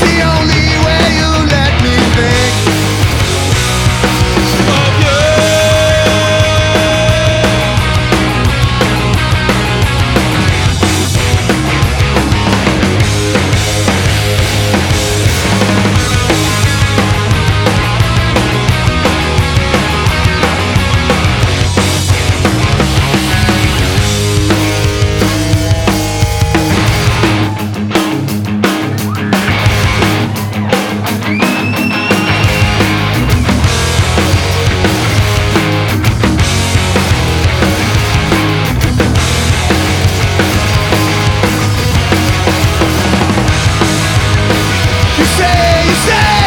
see all Say, you say,